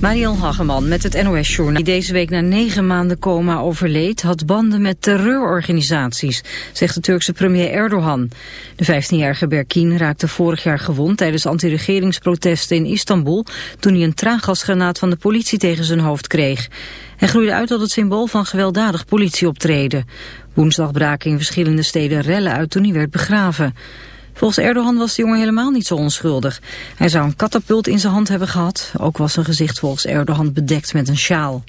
Mariel Hageman met het NOS-journaal. Die deze week na negen maanden coma overleed... had banden met terreurorganisaties, zegt de Turkse premier Erdogan. De 15-jarige Berkin raakte vorig jaar gewond... tijdens anti-regeringsprotesten in Istanbul... toen hij een traangasgranaat van de politie tegen zijn hoofd kreeg. Hij groeide uit tot het symbool van gewelddadig politieoptreden. Woensdag braken in verschillende steden rellen uit toen hij werd begraven. Volgens Erdogan was de jongen helemaal niet zo onschuldig. Hij zou een katapult in zijn hand hebben gehad. Ook was zijn gezicht volgens Erdogan bedekt met een sjaal.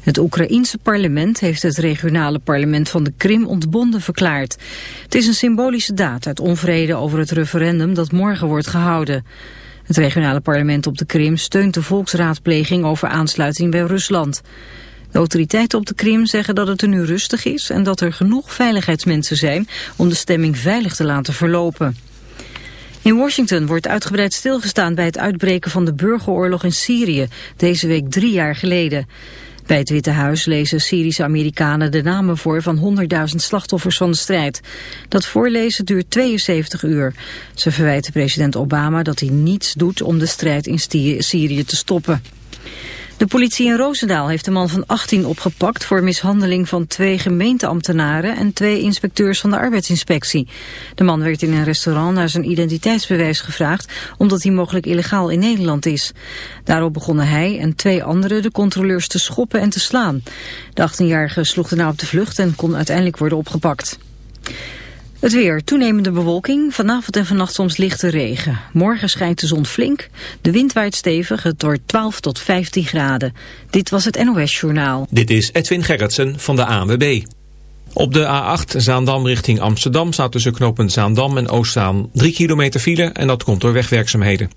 Het Oekraïense parlement heeft het regionale parlement van de Krim ontbonden verklaard. Het is een symbolische daad uit onvrede over het referendum dat morgen wordt gehouden. Het regionale parlement op de Krim steunt de volksraadpleging over aansluiting bij Rusland. De autoriteiten op de Krim zeggen dat het er nu rustig is en dat er genoeg veiligheidsmensen zijn om de stemming veilig te laten verlopen. In Washington wordt uitgebreid stilgestaan bij het uitbreken van de burgeroorlog in Syrië, deze week drie jaar geleden. Bij het Witte Huis lezen Syrische Amerikanen de namen voor van 100.000 slachtoffers van de strijd. Dat voorlezen duurt 72 uur. Ze verwijten president Obama dat hij niets doet om de strijd in Syrië te stoppen. De politie in Roosendaal heeft een man van 18 opgepakt voor mishandeling van twee gemeenteambtenaren en twee inspecteurs van de arbeidsinspectie. De man werd in een restaurant naar zijn identiteitsbewijs gevraagd omdat hij mogelijk illegaal in Nederland is. Daarop begonnen hij en twee anderen de controleurs te schoppen en te slaan. De 18-jarige sloeg daarna op de vlucht en kon uiteindelijk worden opgepakt. Het weer, toenemende bewolking, vanavond en vannacht soms lichte regen. Morgen schijnt de zon flink, de wind waait stevig, het wordt 12 tot 15 graden. Dit was het NOS Journaal. Dit is Edwin Gerritsen van de ANWB. Op de A8 Zaandam richting Amsterdam staat tussen knopen Zaandam en Oostzaan 3 kilometer file en dat komt door wegwerkzaamheden.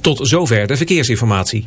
Tot zover de verkeersinformatie.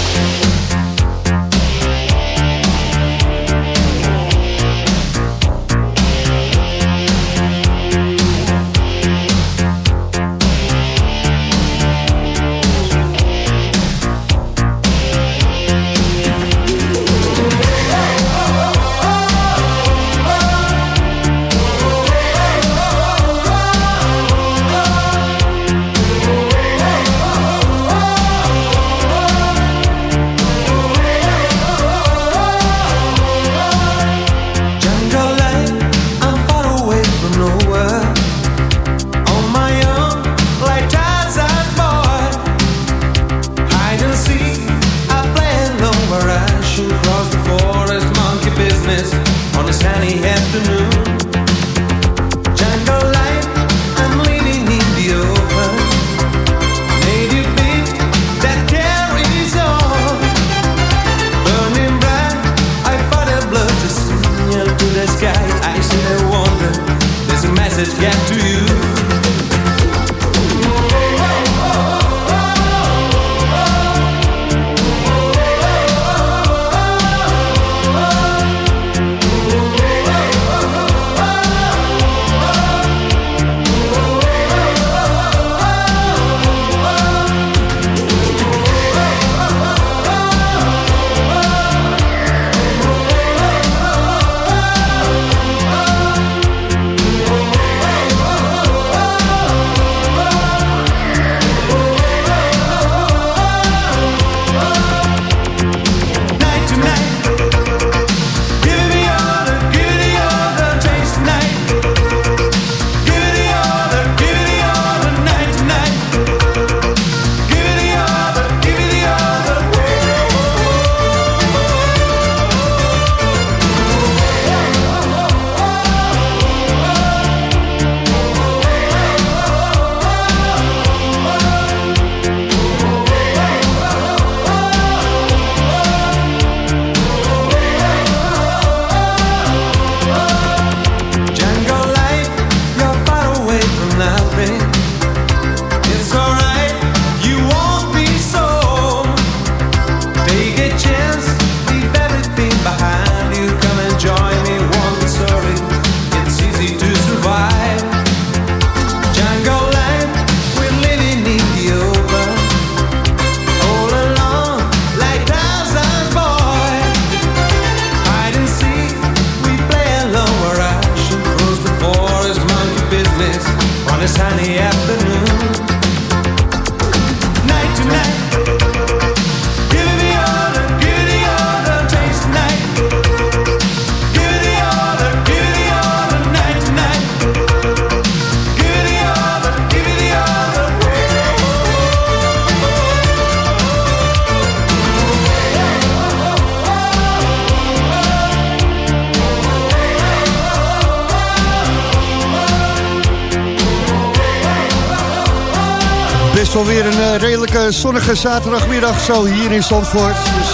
Zonnige zaterdagmiddag zo hier in Zandvoort. Dus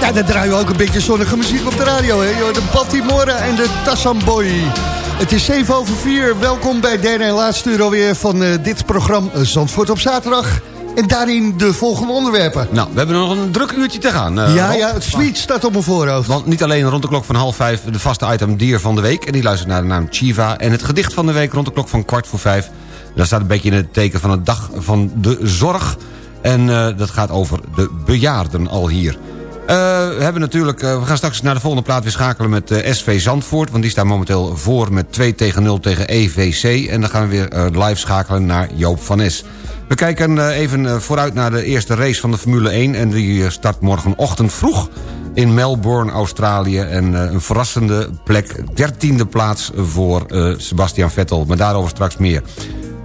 ja, dan draaien we ook een beetje zonnige muziek op de radio. Hè? De Baltimore en de Tassamboy. Het is 7 over 4. Welkom bij derde en laatste uur alweer van uh, dit programma Zandvoort op zaterdag. En daarin de volgende onderwerpen. Nou, we hebben nog een druk uurtje te gaan. Uh, ja, ja, het sweet staat op mijn voorhoofd. Want niet alleen rond de klok van half vijf de vaste item dier van de week... en die luistert naar de naam Chiva... en het gedicht van de week rond de klok van kwart voor vijf... dat staat een beetje in het teken van het dag van de zorg... en uh, dat gaat over de bejaarden al hier. Uh, we, hebben natuurlijk, uh, we gaan straks naar de volgende plaat weer schakelen met SV Zandvoort... want die staan momenteel voor met 2 tegen 0 tegen EVC... en dan gaan we weer live schakelen naar Joop van Es. We kijken even vooruit naar de eerste race van de Formule 1... en die start morgenochtend vroeg in Melbourne, Australië. En een verrassende plek, dertiende plaats voor Sebastian Vettel. Maar daarover straks meer.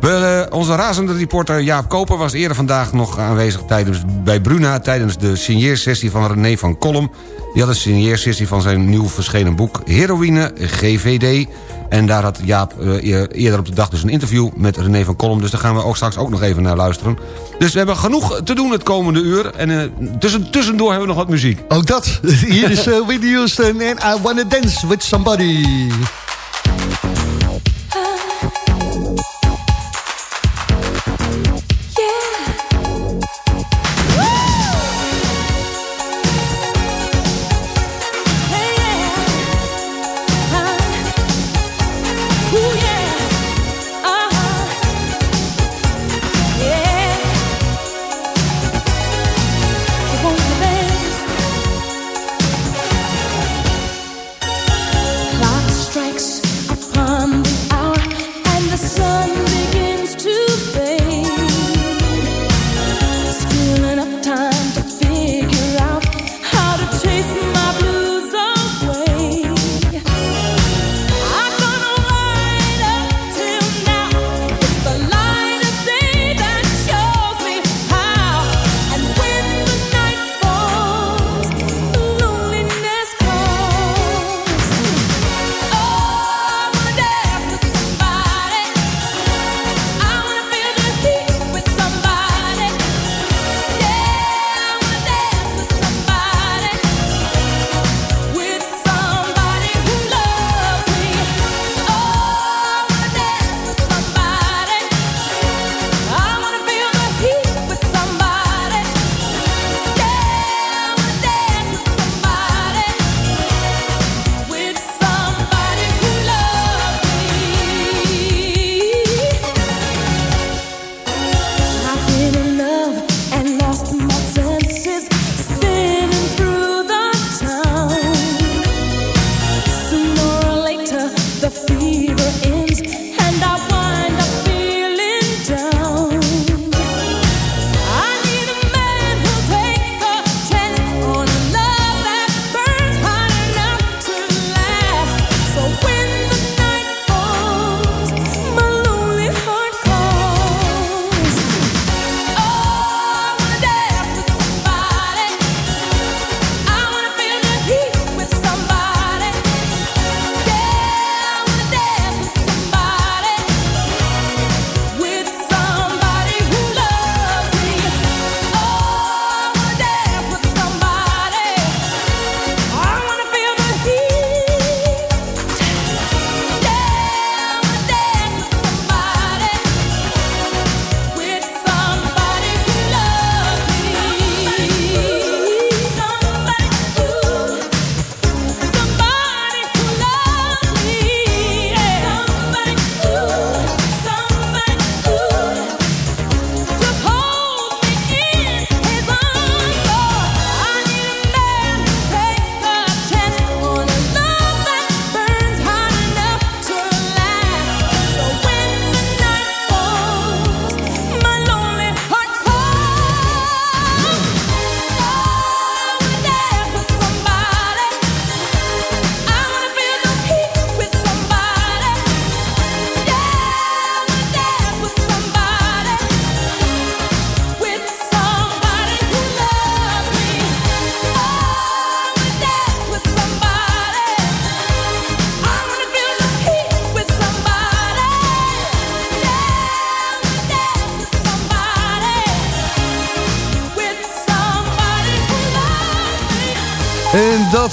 We, uh, onze razende reporter Jaap Koper was eerder vandaag nog aanwezig tijdens, bij Bruna... tijdens de signeersessie van René van Kolm. Die had een signeersessie van zijn nieuw verschenen boek Heroïne GVD... En daar had Jaap uh, eerder op de dag dus een interview met René van Kolm. Dus daar gaan we ook straks ook nog even naar luisteren. Dus we hebben genoeg te doen het komende uur. En uh, tussen, tussendoor hebben we nog wat muziek. Ook dat. Hier is Whitney Houston en I Wanna Dance With Somebody.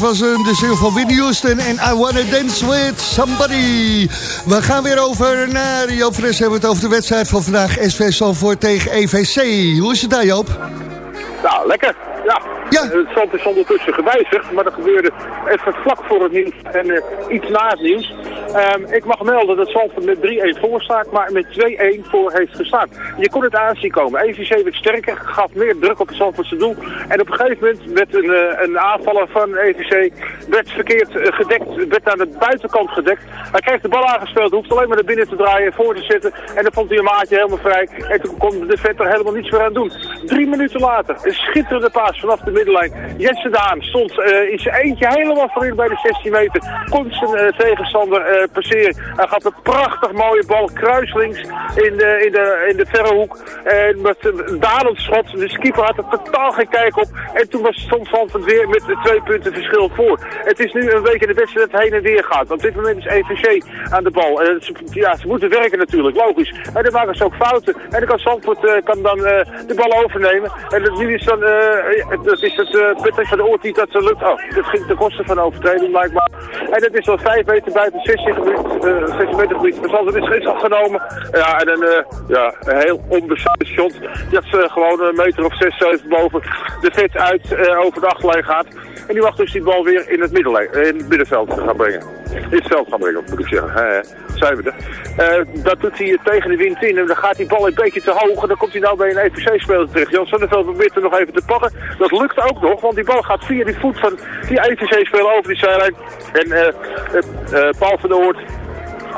Dat was hem, de zin van Whitney Houston en I Wanna Dance With Somebody. We gaan weer over naar Joop Fres. Hebben we het over de wedstrijd van vandaag. SV Zandvoort tegen EVC. Hoe is het daar Joop? Nou, lekker. Ja. Ja. Eh, Het stand is ondertussen gewijzigd, maar dat gebeurde even vlak voor het nieuws en eh, iets na het nieuws. Ehm, ik mag melden dat Zandvoort met 3-1 voor staat, maar met 2-1 voor heeft gestaan. Je kon het aanzien komen. EVC werd sterker, gaf meer druk op het Zandvoortse doel. En op een gegeven moment werd een, eh, een aanvaller van EVC werd verkeerd eh, gedekt, werd aan de buitenkant gedekt. Hij kreeg de bal aangespeeld, hoeft alleen maar naar binnen te draaien, voor te zetten. En dan vond hij een maatje helemaal vrij. En toen kon de vet er helemaal niets meer aan doen. Drie minuten later, een schitterende paas vanaf de middenlijn. Jesse Daan stond eh, in zijn eentje helemaal voorin bij de 16 meter. Kon zijn tegenstander passeren. Hij gaf een prachtig mooie bal kruislinks in de, in de, in de verre hoek. En met een dalend schot. De skipper had er totaal geen kijk op. En toen was stond Zandvoort weer met twee punten verschil voor. Het is nu een week in de wedstrijd heen en weer gaat. Op dit moment is EVC aan de bal. En ja, ze moeten werken natuurlijk, logisch. En dan maken ze ook fouten. En dan kan Zandvoort eh, kan dan eh, de bal overnemen. En nu is dan, eh, dat is het uh, van de Oort niet dat ze lukt. Oh, dat ging ten koste van overtreding blijkbaar. En dat is dan 5 meter buiten 16 eh 16 meter gebied. Zandvoort is, is afgenomen. Ja, en een, eh, ja, een heel onbesuisd shot. Dat ze gewoon een meter of 6, 7 boven de vet uit eh, over de achterlijn gaat. En die mag dus die bal weer in het, middenlijn, in het middenveld gaan brengen. Het veld gaan brengen, moet ik zeggen. Eh, dat doet hij tegen de wind in. En dan gaat die bal een beetje te hoog. En dan komt hij nou bij een EVC-speler terecht. Jan Sonneveld probeert er nog even te pakken. Dat lukt ook nog, want die bal gaat via die voet van die EVC-speler over die zijlijn. En eh, Paul van der Hoort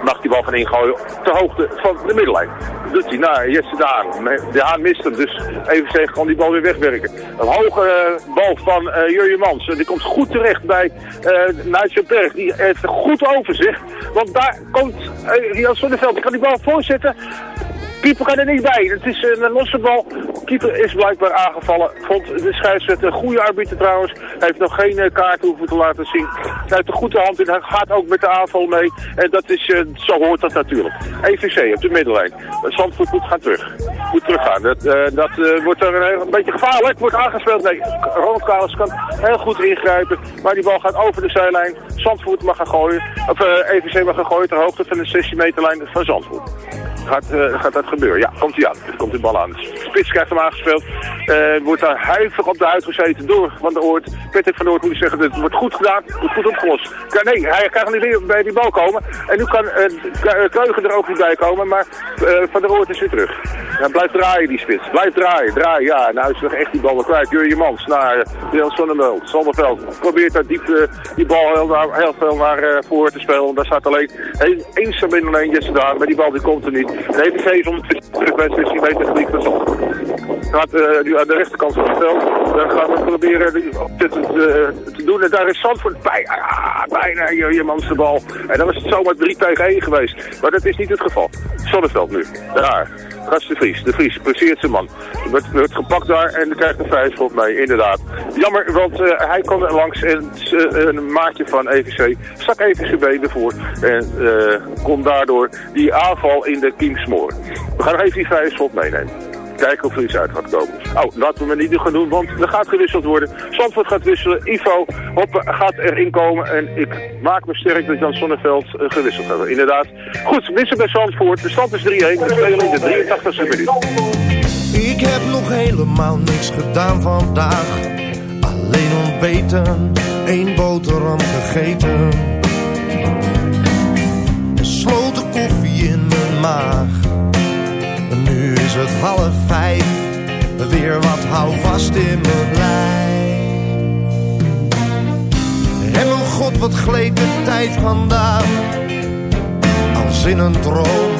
mag die bal gaan ingooien ter hoogte van de middenlijn. Doet hij naar Jesse Daan. De Haan mist hem, dus EVC kan die bal weer wegwerken. Een hoge eh, bal van eh Jurje Mans. Die komt goed terecht bij uh, Berg. Die heeft een goed overzicht. Want daar komt uh, Jan Sonneveld. Die kan die bal voorzetten. Keeper kan er niet bij. Het is een losse bal. Keeper is blijkbaar aangevallen. Vond de scheidsrechter een goede arbiter trouwens. Hij heeft nog geen uh, kaart hoeven te laten zien. Hij heeft een goede hand in. Hij gaat ook met de aanval mee. En dat is, uh, zo hoort dat natuurlijk. EVC op de middenlijn. Zandvoort moet gaan terug. Moet teruggaan. Dat, dat wordt een, beetje gevaarlijk. Wordt aangespeeld. Nee, Ronald Kalis kan heel goed ingrijpen. Maar die bal gaat over de zijlijn. Zandvoort mag gaan gooien. Of EVC mag gaan gooien ter hoogte van de 16 meterlijn van Zandvoort. Gaat, uh, gaat dat gebeuren? Ja, komt hij aan. Komt die bal aan. Spits krijgt hem aangespeeld. Uh, wordt daar huiverig op de huid gezeten door Van der Oort. Patrick van der Oort moet zeggen, het wordt goed gedaan, wordt goed opgelost. Nee, hij kan niet weer bij die bal komen. En nu kan uh, Kreugen er ook niet bij komen, maar Van der Oort is weer terug. Ja, blijft draaien die spits. Blijft draaien, draaien. Ja, nou is nog echt die bal weer kwijt. Jurje Mans naar Wil Sonneveld. Zonneveld probeert daar diep die bal heel, heel veel naar voor te spelen. Daar staat alleen één Sabine alleen Jesse daar, maar die bal die komt er niet. De EPC is 16 meter gebied van Gaat uh, nu aan de rechterkant van het veld. Dan gaan we proberen dit uh, te doen. En daar is Zandvoort bij. Ah, bijna je, je bal. En dan was het zomaar 3 tegen 1 geweest. Maar dat is niet het geval. Zonneveld nu. Daar. Gast de Vries. De Vries presseert zijn man. Wordt, wordt gepakt daar en krijgt een vijfschop mee. Inderdaad. Jammer, want uh, hij kon er langs en uh, een maatje van EVC stak even zijn benen voor. En uh, kon daardoor die aanval in de kiem smoren. We gaan nog even die vijfschop meenemen kijken of er iets uit gaat komen. Oh, laten we maar niet gaan doen, want er gaat gewisseld worden. Zandvoort gaat wisselen, Ivo gaat erin komen. En ik maak me sterk dat Jan Sonneveld uh, gewisseld hebben. Inderdaad. Goed, wissel bij Zandvoort. De stand is 3-1. We spelen in de 83e minuut. Ik heb nog helemaal niks gedaan vandaag. Alleen ontbeten, één boterham gegeten. Een sloten koffie in mijn maag nu is het half vijf, weer wat hou vast in mijn lijf. En mijn god, wat gleed de tijd vandaag, als in een droom.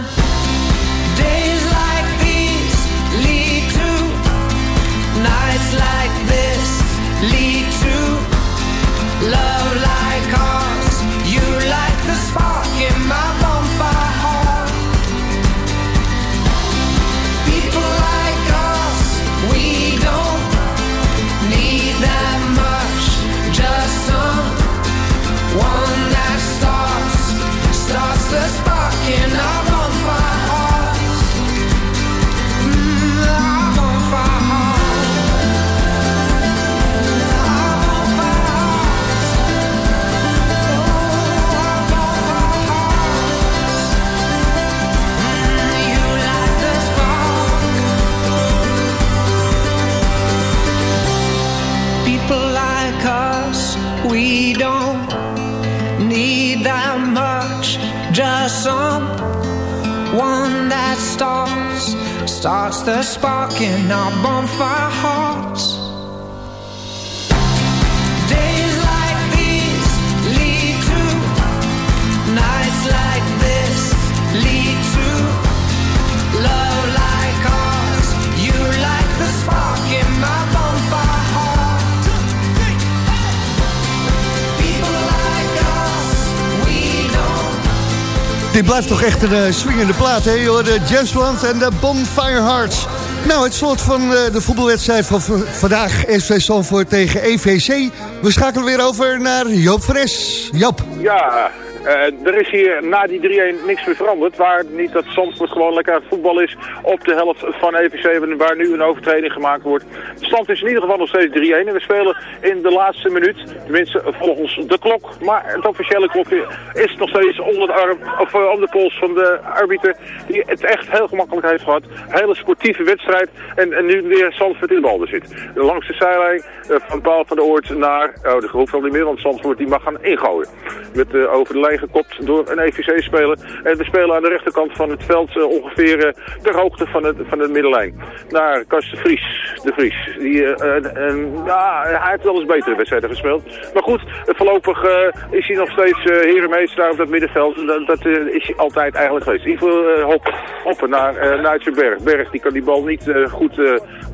blijft toch echt een eh, swingende plaat, hè? De Jazzland en de Bonfire Hearts. Nou, het slot van eh, de voetbalwedstrijd van vandaag. SV Zandvoort tegen EVC. We schakelen weer over naar Joop Fres. Joop. Ja, eh, er is hier na die 3-1 niks meer veranderd. Waar niet dat Zandvoort gewoon lekker aan het voetbal is op de helft van EVC, waar nu een overtreding gemaakt wordt. De stand is in ieder geval nog steeds 3-1 en we spelen in de laatste minuut, tenminste volgens de klok. Maar het officiële klokje is nog steeds onder de, arm, of, eh, om de pols van de arbiter, die het echt heel gemakkelijk heeft gehad. Hele sportieve wedstrijd en, en nu weer Zandvoort in de bal zit. Langs de zijlijn eh, van Paul van der Oort naar, oh de al niet meer, want Zandvoort die mag gaan ingooien. Met over de gekopt door een EVC-speler. En we spelen aan de rechterkant van het veld eh, ongeveer eh, ter hoogte van, het, van de middenlijn. Naar Kas de Vries. De Vries. Die, eh, ja, hij heeft wel eens betere wedstrijden gespeeld. Maar goed, voorlopig is hij nog steeds herenmeester op dat middenveld. En Dat, dat is hij altijd eigenlijk geweest. In ieder hoppen, hoppen naar, naar Berg. Berg die kan die bal niet goed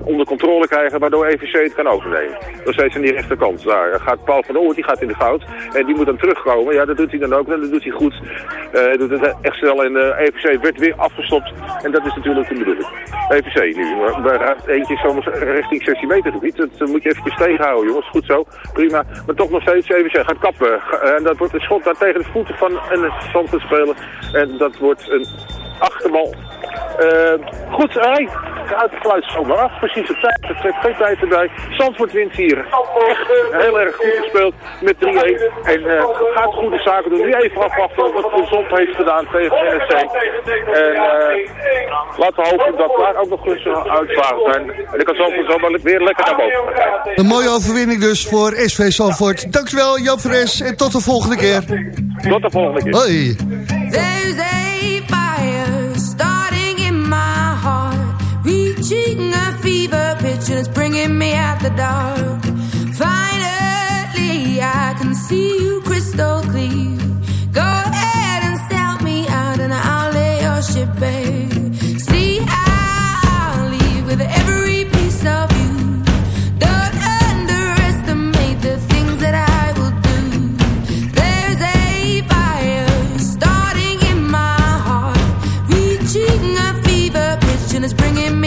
onder controle krijgen, waardoor EVC het kan overnemen. Nog steeds aan die rechterkant. Daar gaat Paul van Oort, die gaat in de fout. En die moet dan terugkomen. Ja, dat doet hij dan ook. En dat doet hij goed. Eh, Hij doet het echt snel. En eh EVC werd weer afgestopt. En dat is natuurlijk de bedoeling. EVC nu. Gaat eentje soms richting 16 meter gebied. Dat eh, moet je eventjes tegenhouden, jongens. Goed zo. Prima. Maar toch nog steeds EVC gaat kappen. En dat wordt een schot daar tegen de voeten van een Zandvoort speler. En dat wordt een achterbal. Eh, goed, hij uit de fluit zomaar af. Precies op tijd. Er trekt geen tijd erbij. Zandvoort wint hier. Echt heel erg goed gespeeld met 3-1. En eh, gaat goede zaken doen. Even afwachten wat de Zond heeft gedaan tegen NSC. En eh, laten we hopen dat daar ook nog gunstige uitslagen zijn. En ik kan zo wel weer lekker naar boven gaan. Een mooie overwinning dus voor SV Zandvoort. Dankjewel Joop Fres en tot de volgende keer. Tot de volgende keer. Hoi. There's a fire starting in my heart, reaching a fever pitch, and it's bringing me out the dark. Finally, I can see you crystal clear. Fever pitch, and it's bringing me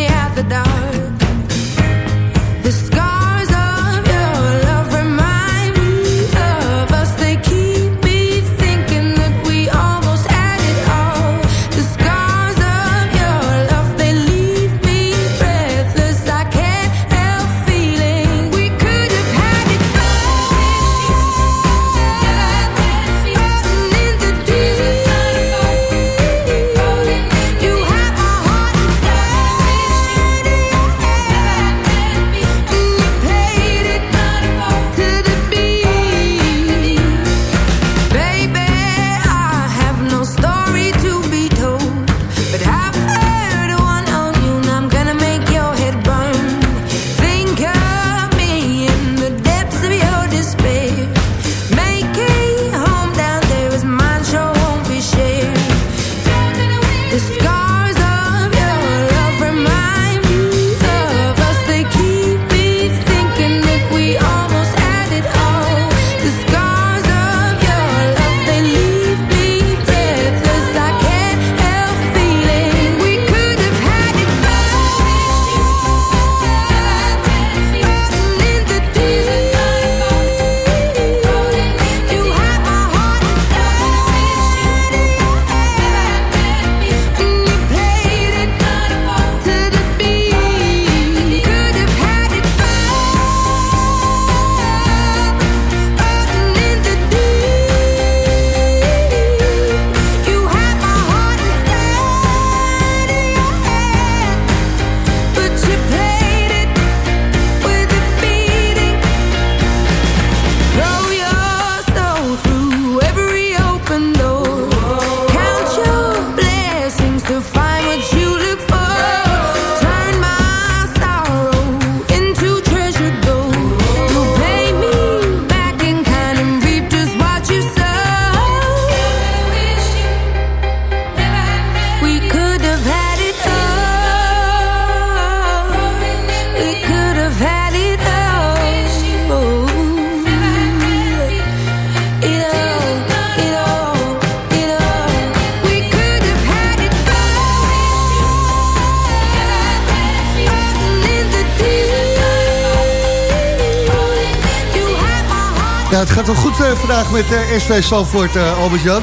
vandaag met uh, SV Salford, uh, Albert-Jan.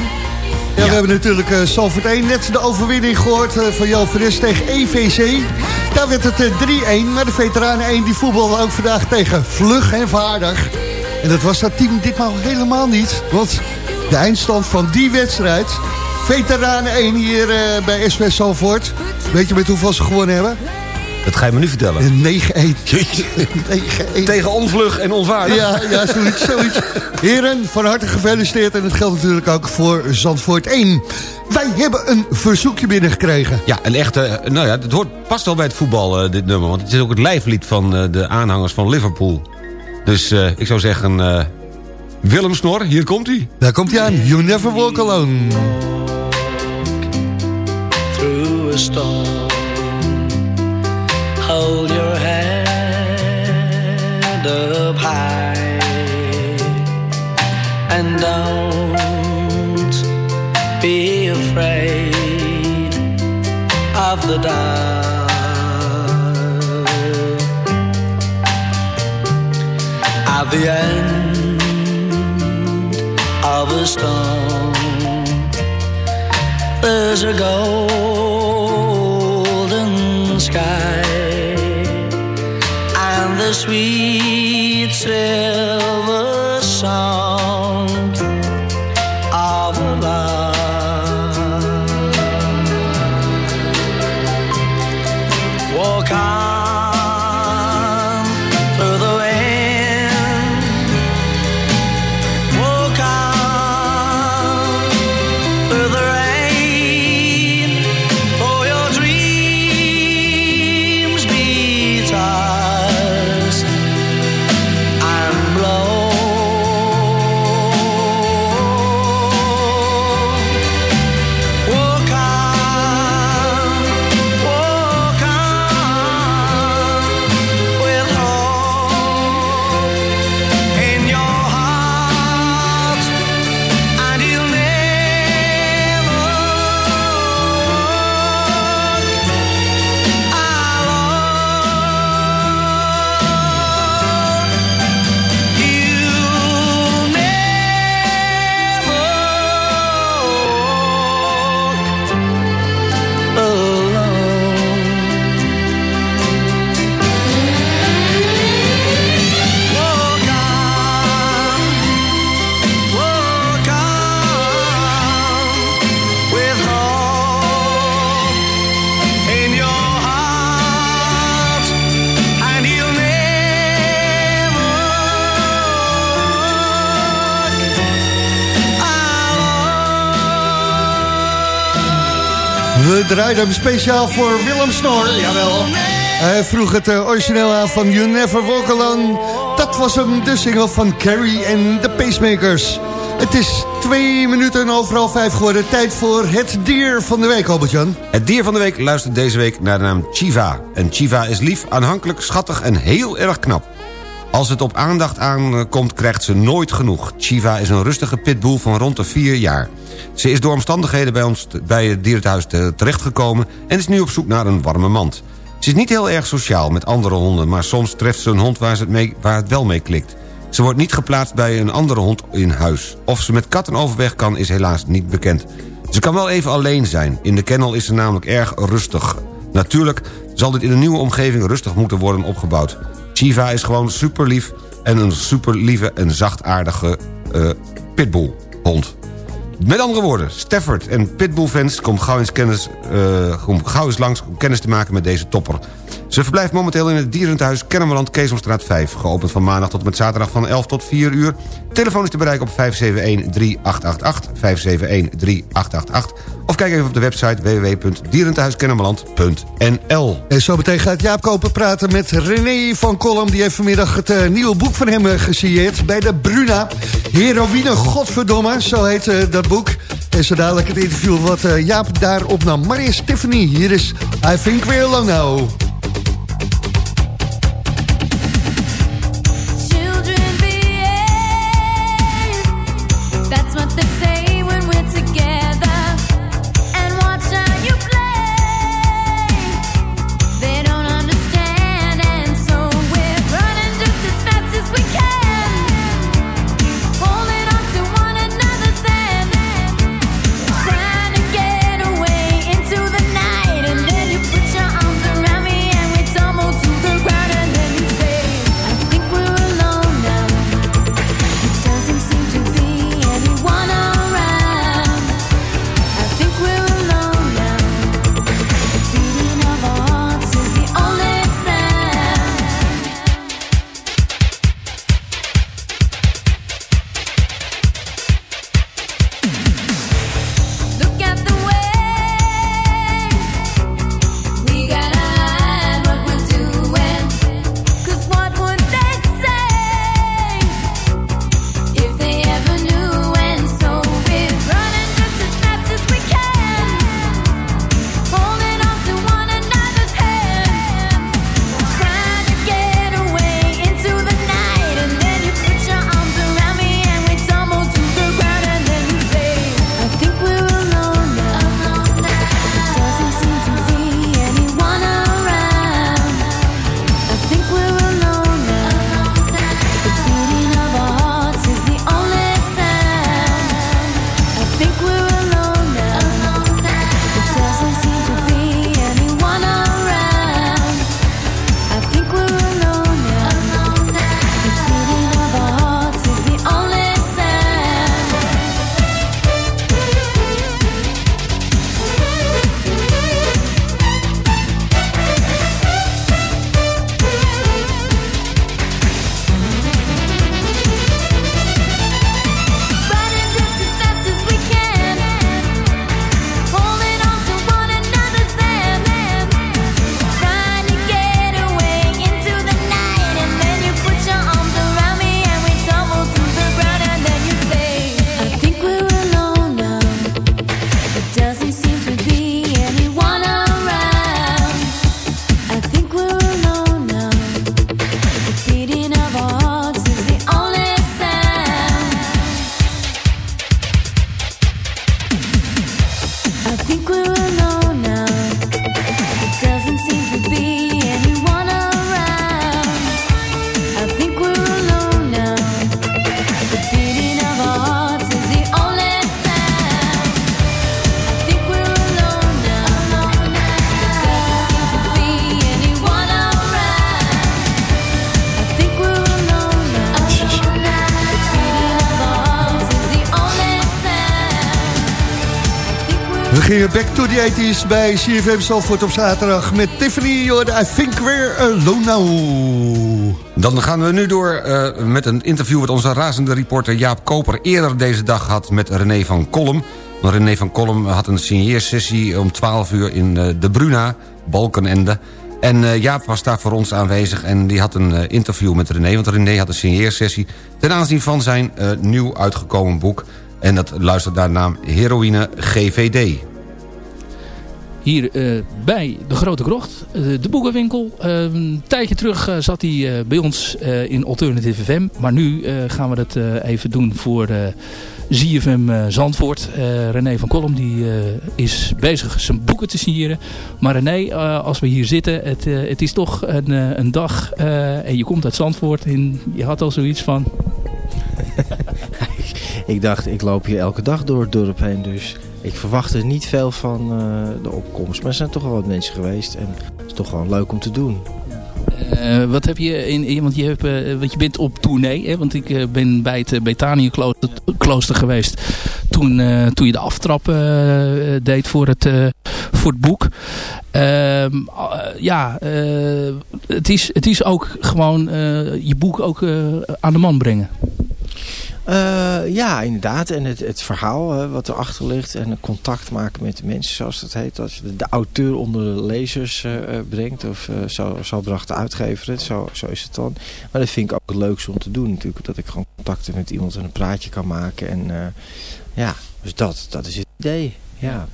Ja, we hebben natuurlijk uh, Salford 1 net de overwinning gehoord van Jan Fres tegen EVC. Daar werd het 3-1, maar de veteranen 1 die voetballen ook vandaag tegen Vlug en Vaardig. En dat was dat team ditmaal helemaal niet, want de eindstand van die wedstrijd... Veteranen 1 hier bij SV Salford. Weet je met hoeveel ze gewonnen hebben? Dat ga je me nu vertellen. 9-1. Tegen onvlug en onvaardig. Ja, ja zoiets, zoiets. Heren, van harte gefeliciteerd. En het geldt natuurlijk ook voor Zandvoort 1. Wij hebben een verzoekje binnengekregen. Ja, een echte... Nou ja, het hoort, past wel bij het voetbal, uh, dit nummer. Want het is ook het lijflied van uh, de aanhangers van Liverpool. Dus uh, ik zou zeggen... Willem Snor, hier komt hij. Daar komt hij aan. You never walk alone. Through a storm. Of the dark. At the end of a storm, there's a golden sky and the sweet We draaiden hem speciaal voor Willem Snor. Jawel. Hij vroeg het eh, origineel aan van You Never Walk Alone. Dat was hem, de single van Carrie en de Pacemakers. Het is twee minuten overal vijf geworden. Tijd voor het dier van de week, Albert-Jan. Het dier van de week luistert deze week naar de naam Chiva. En Chiva is lief, aanhankelijk, schattig en heel erg knap. Als het op aandacht aankomt, krijgt ze nooit genoeg. Chiva is een rustige pitbull van rond de vier jaar. Ze is door omstandigheden bij ons bij het dierenthuis terechtgekomen... en is nu op zoek naar een warme mand. Ze is niet heel erg sociaal met andere honden... maar soms treft ze een hond waar, ze het, mee, waar het wel mee klikt. Ze wordt niet geplaatst bij een andere hond in huis. Of ze met katten overweg kan, is helaas niet bekend. Ze kan wel even alleen zijn. In de kennel is ze namelijk erg rustig. Natuurlijk zal dit in een nieuwe omgeving rustig moeten worden opgebouwd. Chiva is gewoon super lief en een super lieve en zachtaardige uh, pitbullhond. Met andere woorden, Stafford en Pitbull-fans... komt gauw, eens uh, kom gauw eens langs om kennis te maken met deze topper. Ze verblijft momenteel in het dierenthuis Kennemerland Keesomstraat 5. Geopend van maandag tot en met zaterdag van 11 tot 4 uur. Telefoon is te bereiken op 571-3888. 571-3888. Of kijk even op de website www.dierenthuiskennemerland.nl En zo meteen gaat Jaap Koper praten met René van Kolm. Die heeft vanmiddag het uh, nieuwe boek van hem uh, gesigneerd bij de Bruna. Heroïne, godverdomme, zo heet uh, dat boek. En zo dadelijk het interview wat Jaap daar opnam. Maar eerst Tiffany, hier is I Think We're Alone Now. 80s bij CFM Zalvoort op zaterdag... met Tiffany, I think we're alone now. Dan gaan we nu door eh, met een interview... wat onze razende reporter Jaap Koper eerder deze dag had... met René van Kolm. René van Kolm had een signeersessie om 12 uur in eh, de Bruna, Balkenende... En eh, Jaap was daar voor ons aanwezig en die had een interview met René... want René had een signeersessie ten aanzien van zijn nieuw uitgekomen boek... en dat luistert naar de naam Heroïne GVD. Hier eh, bij de Grote Krocht, eh, de boekenwinkel. Eh, een tijdje terug eh, zat hij bij ons in Alternative FM. Maar nu gaan we dat even doen voor ZFM Zandvoort. René van Kolm die, is bezig zijn boeken te signeren. Maar René, als we hier zitten, het, het is toch een, een dag en je komt uit Zandvoort. En je had al zoiets van... Ik dacht, ik loop hier elke dag door het dorp heen, dus ik verwachtte niet veel van eh, de opkomst. Maar er zijn toch wel wat mensen geweest en het is toch gewoon leuk om te doen. Eh, wat heb je in, want je, hebt, eh, je bent op tournee, hè? want ik ben bij het Betanië klooster, klooster geweest toen, toen je de aftrap deed voor het, voor het boek. Ehm, ja, het, is, het is ook gewoon je boek ook aan de man brengen. Eh, ja, inderdaad. En het, het verhaal hè, wat erachter ligt. En contact maken met de mensen, zoals dat heet. Als je de, auteur onder de lezers eh, eh, brengt. Of zo, zo bracht de uitgever het. Zo, zo is het dan. Maar dat vind ik ook het leukste om te doen natuurlijk. Dat ik gewoon contacten met iemand en een praatje kan maken. En ja, dus dat, dat is het idee. Ja.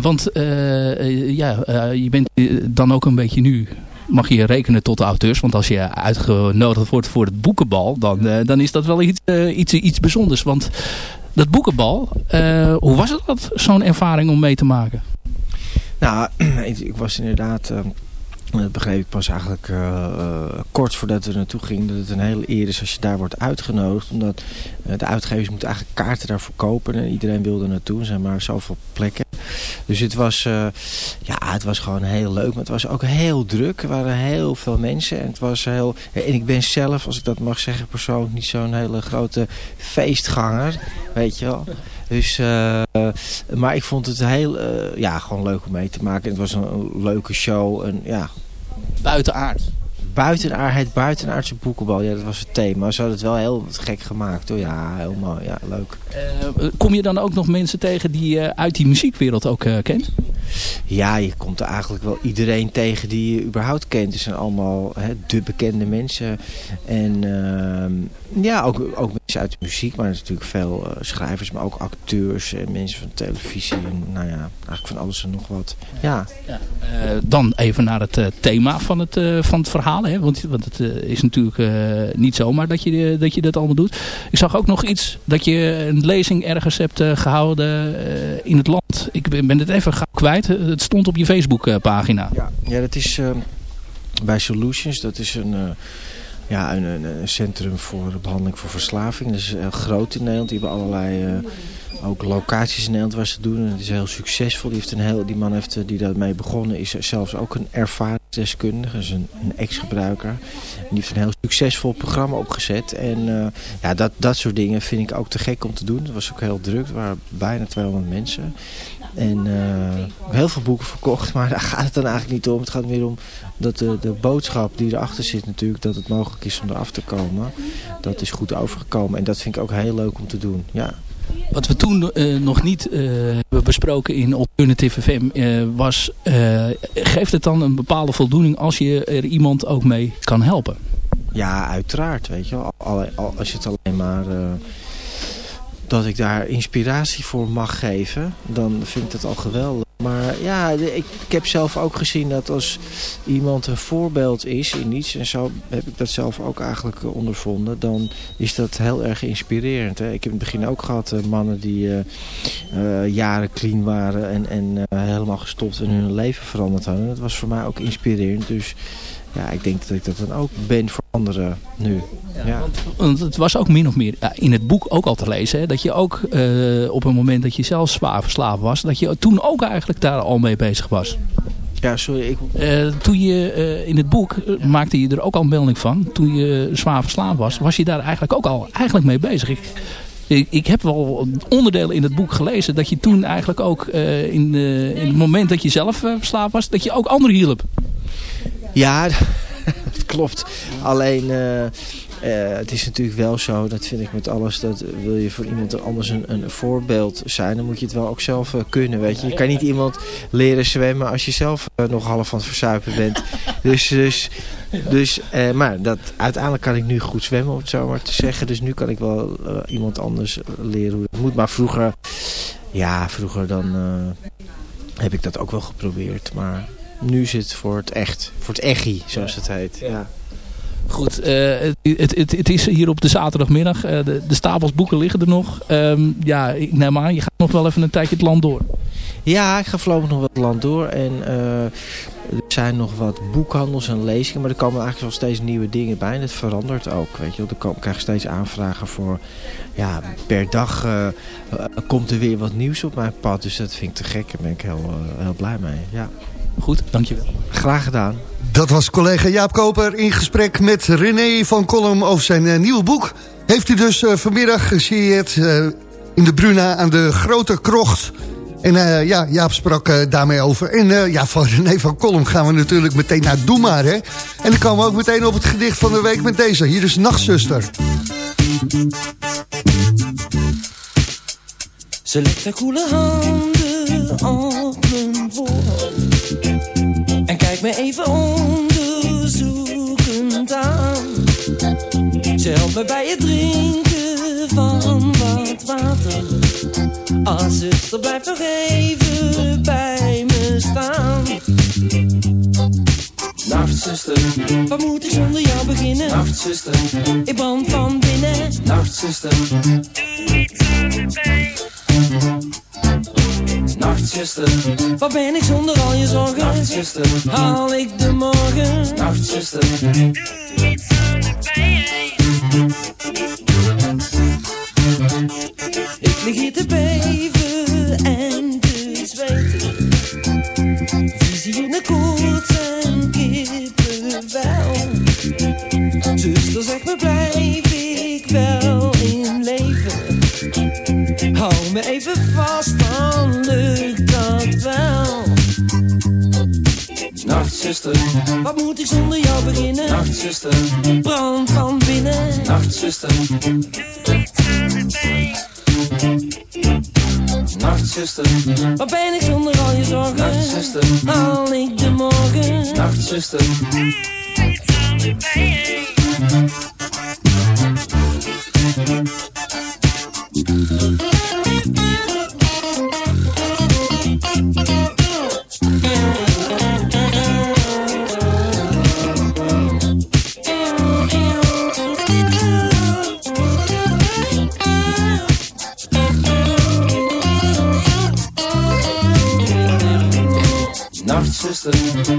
Want ja, je bent dan ook een beetje nu mag je rekenen tot de auteurs. Want als je uitgenodigd wordt voor het boekenbal, dan, eh, dan is dat wel iets, eh, iets, iets bijzonders. Want dat boekenbal, eh, hoe was het dat, zo'n ervaring om mee te maken? Nou, ik, ik was inderdaad... eh, dat begreep ik pas eigenlijk eh, eh, kort voordat we naartoe gingen. Dat het een hele eer is als je daar wordt uitgenodigd. Omdat de uitgevers moeten eigenlijk kaarten daarvoor kopen. En iedereen wilde naartoe. Er zijn maar zoveel plekken. Dus het was, ja, het was gewoon heel leuk. Maar het was ook heel druk. Er waren heel veel mensen. En, het was heel, en ik ben zelf, als ik dat mag zeggen persoonlijk, niet zo'n hele grote feestganger. Weet je wel. Dus, eh, maar ik vond het heel, eh, ja, gewoon leuk om mee te maken. Het was een, een leuke show. En, ja, Buitenaard. Buitenaard, het buitenaardse boekenbal, ja, dat was het thema. Ze hadden het wel heel gek gemaakt hoor. Ja, heel mooi. Ja, leuk. Eh, kom je dan ook nog mensen tegen die je uit die muziekwereld ook kent? Ja, je komt er eigenlijk wel iedereen tegen die je überhaupt kent. Het zijn allemaal hè, de bekende mensen. En ehm, ja, ook, ook uit de muziek. Maar er zijn natuurlijk veel eh, schrijvers, maar ook acteurs en mensen van televisie. En nou ja, eigenlijk van alles en nog wat. Ja. Eh, dan even naar het eh, thema van het, van het verhaal. Hè? Want, want het is natuurlijk niet zomaar dat je, dat je dat allemaal doet. Ik zag ook nog iets dat je een lezing ergens hebt eh, gehouden eh, in het land. Ik ben, ben het even gauw kwijt. Het stond op je Facebookpagina. Ja, ja dat is bij Solutions. Dat is een, ja, een, een, centrum voor behandeling voor verslaving. Dat is heel groot in Nederland. Die hebben allerlei eh, ook locaties in Nederland waar ze doen. En het is heel succesvol. Die, heeft een heel, die man heeft, eh, die daarmee begonnen is zelfs ook een ervaringsdeskundige. Dus een, een ex-gebruiker. Die heeft een heel succesvol programma opgezet. En eh, ja, dat, dat soort dingen vind ik ook te gek om te doen. Het was ook heel druk. Er waren bijna 200 mensen. En eh, heel veel boeken verkocht, maar daar gaat het dan eigenlijk niet om. Het gaat meer om dat de, de boodschap die erachter zit natuurlijk, dat het mogelijk is om eraf te komen. Dat is goed overgekomen en dat vind ik ook heel leuk om te doen. Ja. Wat we toen eh, nog niet eh, hebben besproken in Alternative FM eh, was... geeft het dan een bepaalde voldoening als je er iemand ook mee kan helpen? Ja, uiteraard. Weet je wel. Al, al- als je het alleen maar... dat ik daar inspiratie voor mag geven, dan vind ik dat al geweldig. Maar ja, ik, heb zelf ook gezien dat als iemand een voorbeeld is in iets... en zo heb ik dat zelf ook eigenlijk eh, ondervonden... dan is dat heel erg inspirerend. Hè? Ik heb in het begin ook gehad eh, mannen die eh, jaren clean waren... en, en helemaal gestopt en hun leven veranderd hadden. Dat was voor mij ook inspirerend. Dus ja, ik denk dat ik dat dan ook ben voor anderen nu. Ja, Want het was ook min of meer in het boek ook al te lezen. Hè, dat je ook eh, op een moment dat je zelf zwaar verslaafd was. Dat je toen ook eigenlijk daar al mee bezig was. Ja, sorry. Ik... Eh, toen je eh, in het boek maakte je er ook al een melding van. Toen je zwaar verslaafd was. Was je daar eigenlijk ook al eigenlijk mee bezig. Ik, Ik, ik heb wel onderdelen in het boek gelezen dat je toen eigenlijk ook in, in het moment dat je zelf uh, verslaafd was, dat je ook anderen hielp. Ja, klopt. Alleen, uh, uh, het is natuurlijk wel zo, dat vind ik met alles, dat wil je voor iemand anders een, een voorbeeld zijn, dan moet je het wel ook zelf uh, kunnen, weet je. Je kan niet iemand leren zwemmen als je zelf nog half aan het verzuipen bent. dus, dus, dus maar dat, uiteindelijk kan ik nu goed zwemmen, om het zo maar te zeggen. Dus nu kan ik wel iemand anders leren hoe het moet. Maar vroeger, ja, vroeger dan heb ik dat ook wel geprobeerd, maar nu het voor het echt. Voor het echi, zoals het heet. Ja. Goed, uh, het, het, het, is hier op de zaterdagmiddag. Uh, de, de, stapels boeken liggen er nog. Um, ja, ik neem aan, je gaat nog wel even een tijdje het land door. Ja, ik ga voorlopig nog wel het land door. En uh, er zijn nog wat boekhandels en lezingen. Maar er komen eigenlijk wel steeds nieuwe dingen bij. En het verandert ook, weet je. Er krijg je steeds aanvragen voor... Ja, per dag komt er weer wat nieuws op mijn pad. Dus dat vind ik te gek. Daar ben ik heel, heel blij mee, ja. Goed, dankjewel. Graag gedaan. Dat was collega Jaap Koper in gesprek met René van Kolm over zijn uh, nieuwe boek. Heeft u dus uh, vanmiddag gesigneerd uh, in de Bruna aan de Grote Krocht. En ja, Jaap sprak daarmee over. En ja, van René van Kolm gaan we natuurlijk meteen naar Doe maar, hè. En dan komen we ook meteen op het gedicht van de week met deze. Hier is Nachtzuster. Ze legt haar koele handen op mijn voorhoofd En kijkt me even onderzoekend aan. Ze helpt me bij het drinken van wat water. Als zuster, blijf nog even bij me staan. Nachtzuster, wat moet ik zonder jou beginnen? Nachtzuster, ik brand van binnen. Nachtzuster, doe iets aan de pijn Nachtzuster, wat ben ik zonder al je zorgen? Nachtzuster, haal ik de morgen? Nachtzuster, doe iets aan de pijn. Nachtzuster, wat moet ik zonder jou beginnen? Nachtzuster, brand van binnen. Nachtzuster, aan de pijn. Nachtzuster, wat ben ik zonder al je zorgen? Nachtzuster, haal ik de morgen? Nachtzuster, doe iets aan Nachtzuster,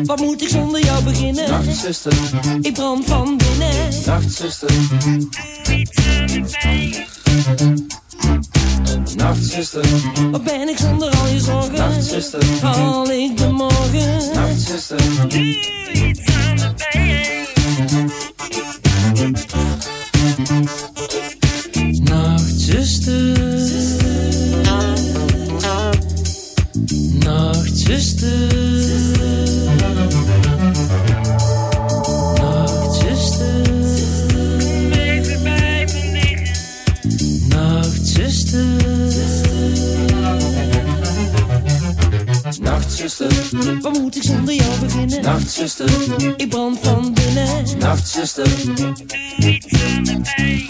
wat moet ik zonder jou beginnen? Nachtzuster, ik brand van binnen. Nachtzuster, doe iets aan de pijn. Nachtzuster, wat ben ik zonder al je zorgen? Nachtzuster, haal ik de morgen? Nachtzuster, doe iets aan de pijn. Wat moet ik zonder jou beginnen? Nachtzuster, ik brand van binnen. Nachtzuster, doe iets aan de pijn.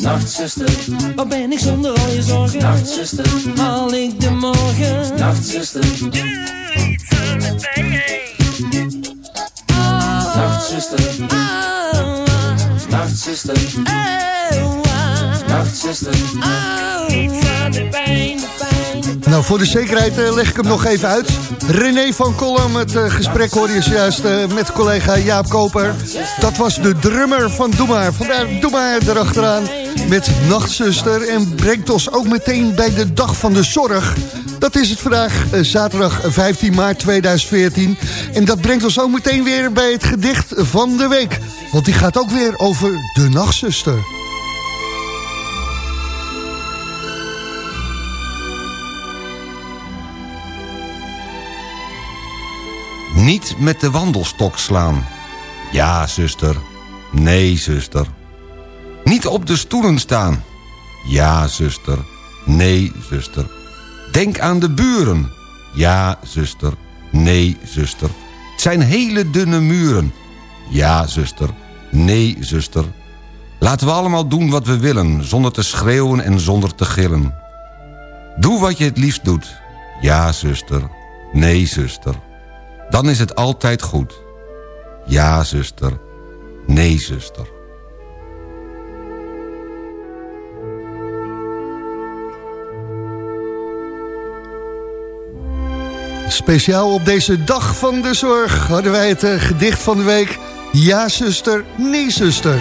Nachtzuster, wat ben ik zonder al je zorgen? Nachtzuster, haal ik de morgen? Nachtzuster, doe iets aan de pijn. Oh, Nachtzuster, oh, Nachtzuster, oh, Nachtzuster, oh, iets aan de pijn. Nou, voor de zekerheid uh, leg ik hem nog even uit. René van Kolm, het uh, gesprek hoorde je juist uh, met collega Jaap Koper. Dat was de drummer van Doe Maar. Vandaar Doe erachteraan met Nachtzuster. En brengt ons ook meteen bij de Dag van de Zorg. Dat is het vandaag, zaterdag 15 maart 2014. En dat brengt ons ook meteen weer bij het gedicht van de week. Want die gaat ook weer over de Nachtzuster. Niet met de wandelstok slaan. Ja, zuster. Nee, zuster. Niet op de stoelen staan. Ja, zuster. Nee, zuster. Denk aan de buren. Ja, zuster. Nee, zuster. Het zijn hele dunne muren. Ja, zuster. Nee, zuster. Laten we allemaal doen wat we willen, zonder te schreeuwen en zonder te gillen. Doe wat je het liefst doet. Ja, zuster. Nee, zuster. Dan is het altijd goed. Ja, zuster. Nee, zuster. Speciaal op deze dag van de zorg hadden wij het eh, gedicht van de week. Ja, zuster, nee, zuster.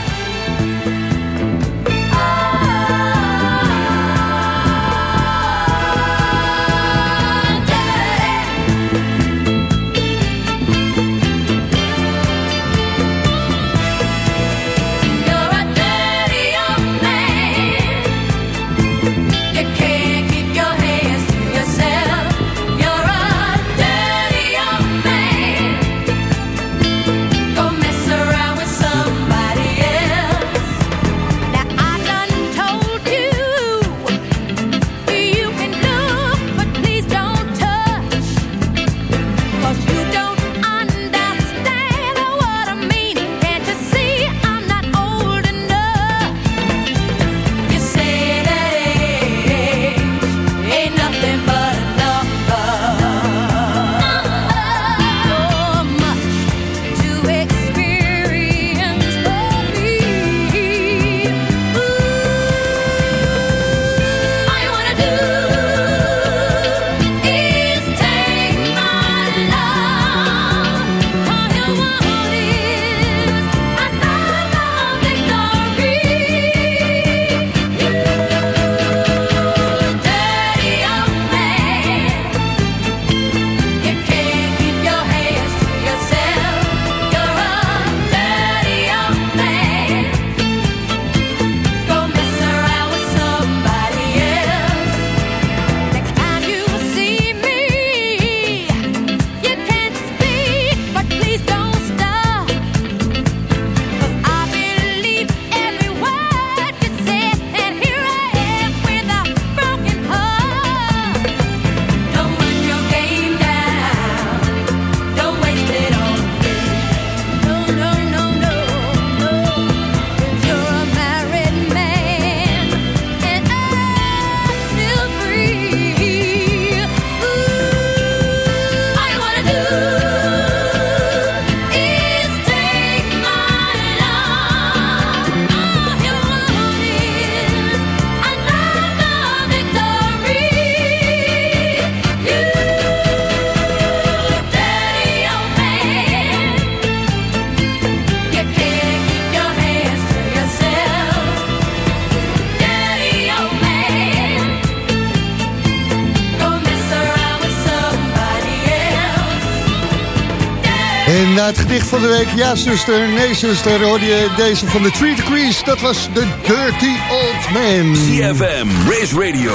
Van de week, ja zuster, nee zuster, hoorde je deze van de Three Degrees. Dat was de Dirty Old Man. CFM, Race Radio,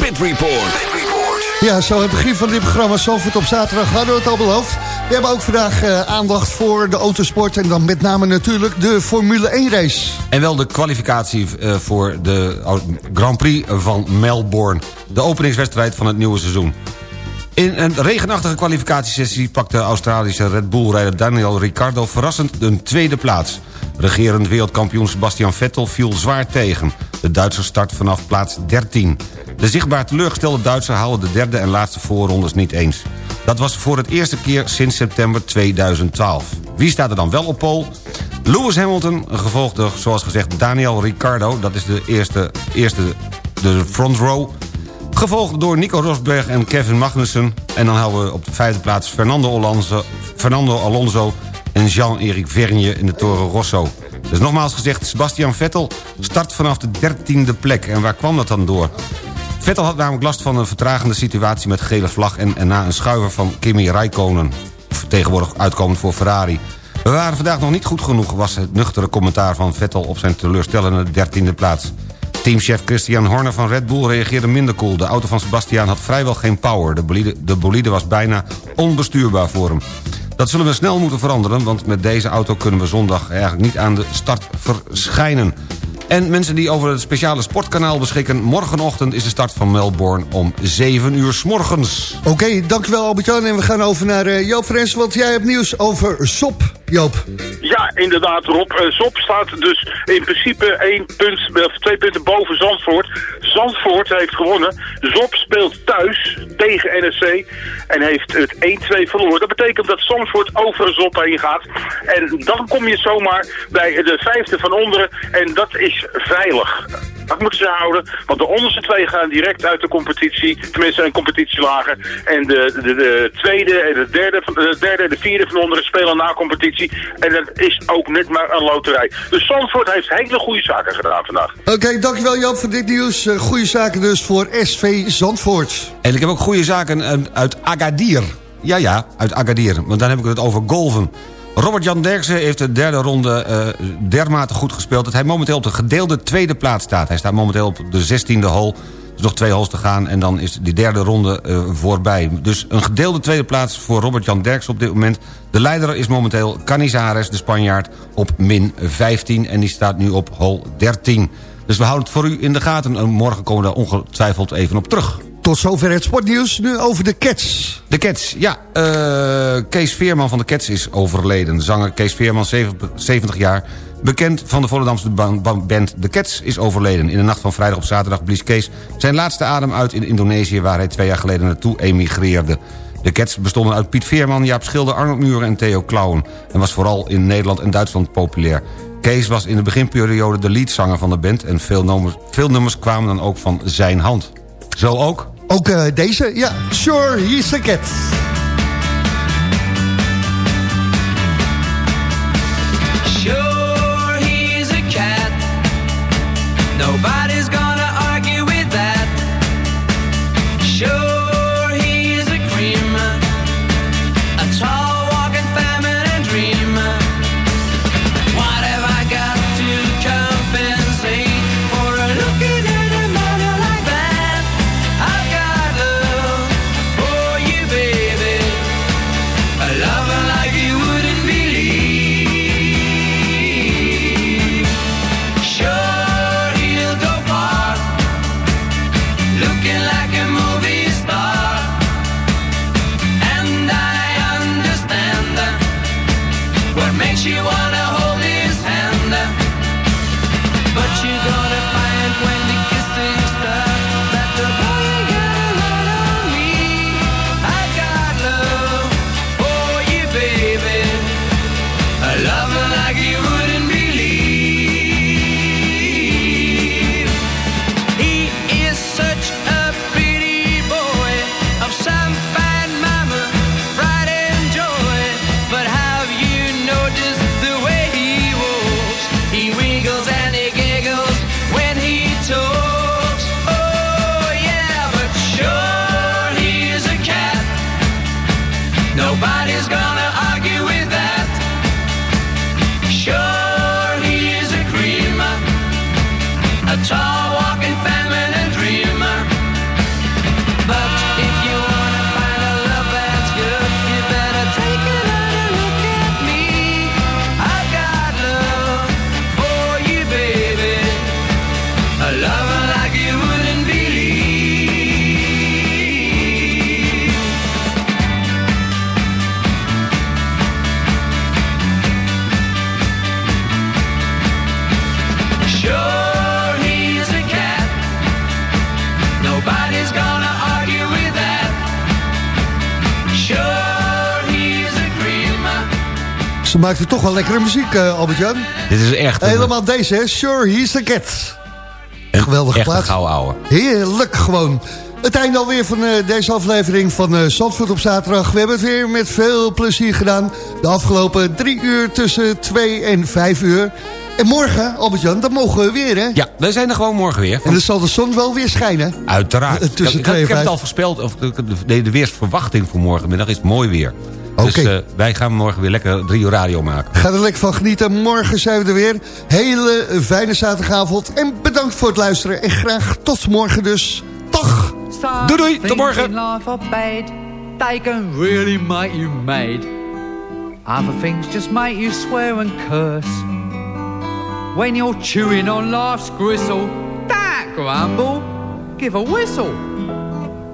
Pit Report. Ja, zo aan het begin van dit programma Zalvoort op zaterdag hadden we het al beloofd. We hebben ook vandaag eh, aandacht voor de autosport en dan met name natuurlijk de Formule 1 race. En wel de kwalificatie eh, voor de Grand Prix van Melbourne. De openingswedstrijd van het nieuwe seizoen. In een regenachtige kwalificatiesessie pakte Australische Red Bull-rijder Daniel Ricciardo verrassend een tweede plaats. Regerend wereldkampioen Sebastian Vettel viel zwaar tegen. De Duitser start vanaf plaats 13. De zichtbaar teleurgestelde Duitser haalde de derde en laatste voorrondes niet eens. Dat was voor het eerste keer sinds september 2012. Wie staat er dan wel op pol? Lewis Hamilton, gevolgd door, zoals gezegd, Daniel Ricciardo. Dat is de eerste, eerste de front row. Gevolgd door Nico Rosberg en Kevin Magnussen. En dan houden we op de vijfde plaats Fernando Alonso, Fernando Alonso en Jean-Éric Vergne in de Toro Rosso. Dus nogmaals gezegd, Sebastian Vettel start vanaf de dertiende plek. En waar kwam dat dan door? Vettel had namelijk last van een vertragende situatie met gele vlag... en, en na een schuiver van Kimi Räikkönen, tegenwoordig uitkomend voor Ferrari. We waren vandaag nog niet goed genoeg, was het nuchtere commentaar van Vettel... op zijn teleurstellende dertiende plaats. Teamchef Christian Horner van Red Bull reageerde minder cool. De auto van Sebastian had vrijwel geen power. De bolide, de bolide was bijna onbestuurbaar voor hem. Dat zullen we snel moeten veranderen, want met deze auto kunnen we zondag eigenlijk niet aan de start verschijnen. En mensen die over het speciale sportkanaal beschikken... morgenochtend is de start van Melbourne om 7 uur s morgens. Oké, dankjewel Albert-Jan. En we gaan over naar uh, Joop Frens, want jij hebt nieuws over SOP, Joop. Ja, inderdaad Rob. Uh, SOP staat dus in principe één punt, of twee punten boven Zandvoort. Zandvoort heeft gewonnen. Zop speelt thuis tegen NSC en heeft het 1-2 verloren. Dat betekent dat Zandvoort over Zop heen gaat. En dan kom je zomaar bij de vijfde van onderen en dat is veilig. Dat moeten ze houden, want de onderste twee gaan direct uit de competitie, tenminste een competitie lager. En de, de, de tweede en de derde, de derde en de vierde van onderen spelen na competitie. En dat is ook net maar een loterij. Dus Zandvoort heeft hele goede zaken gedaan vandaag. Oké, okay, dankjewel Jan voor dit nieuws. Uh, goede zaken dus voor SV Zandvoort. En ik heb ook goede zaken uit Agadir. Ja, ja, uit Agadir. Want dan heb ik het over golven. Robert-Jan Derksen heeft de derde ronde uh, dermate goed gespeeld... dat hij momenteel op de gedeelde tweede plaats staat. Hij staat momenteel op de zestiende hole. Er is nog twee holes te gaan en dan is die derde ronde uh, voorbij. Dus een gedeelde tweede plaats voor Robert-Jan Derksen op dit moment. De leider is momenteel Canizares, de Spanjaard, op min 15. En die staat nu op hole 13. Dus we houden het voor u in de gaten. En morgen komen we daar ongetwijfeld even op terug. Tot zover het sportnieuws. Nu over de Cats. De Cats, ja. Uh, Kees Veerman van de Cats is overleden. De zanger Kees Veerman, 70 jaar... bekend van de Volendamse band The Cats, is overleden. In de nacht van vrijdag op zaterdag blies Kees zijn laatste adem uit in Indonesië... waar hij twee jaar geleden naartoe emigreerde. De Cats bestonden uit Piet Veerman, Jaap Schilder, Arnold Muren en Theo Klauwen... en was vooral in Nederland en Duitsland populair. Kees was in de beginperiode de leadzanger van de band... en veel nummers, veel nummers kwamen dan ook van zijn hand. Zo ook... Ook uh, deze, ja. Sure, he's a cat. Sure, he's a cat. Nobody's Ze maakt toch wel lekkere muziek, uh, Albert-Jan. Dit is echt... een- Helemaal deze, hè? Sure, he's a cat. Geweldige Echt een plaats. ouwe. Heerlijk gewoon. Het einde alweer van eh, deze aflevering van uh, Zandvoort op zaterdag. We hebben het weer met veel plezier gedaan. De afgelopen drie uur tussen twee en vijf uur. En morgen, Albert-Jan, dan mogen we weer, hè? Ja, wij zijn er gewoon morgen weer. En dan zal de zon wel weer schijnen. Uiteraard. Tussen ik, ik- heb het al voorspeld, of de, de, de weersverwachting voor morgenmiddag is mooi weer. Dus Oké. eh, wij gaan morgen weer lekker drie uur radio maken. Ga er lekker van genieten. Morgen zijn we er weer. Hele fijne zaterdagavond. En bedankt voor het luisteren. En graag tot morgen dus. Dag. Doei doei, tot morgen. They can really make you mad. Other things just make you swear and curse. When you're chewing on life's gristle, that grumble, give a whistle.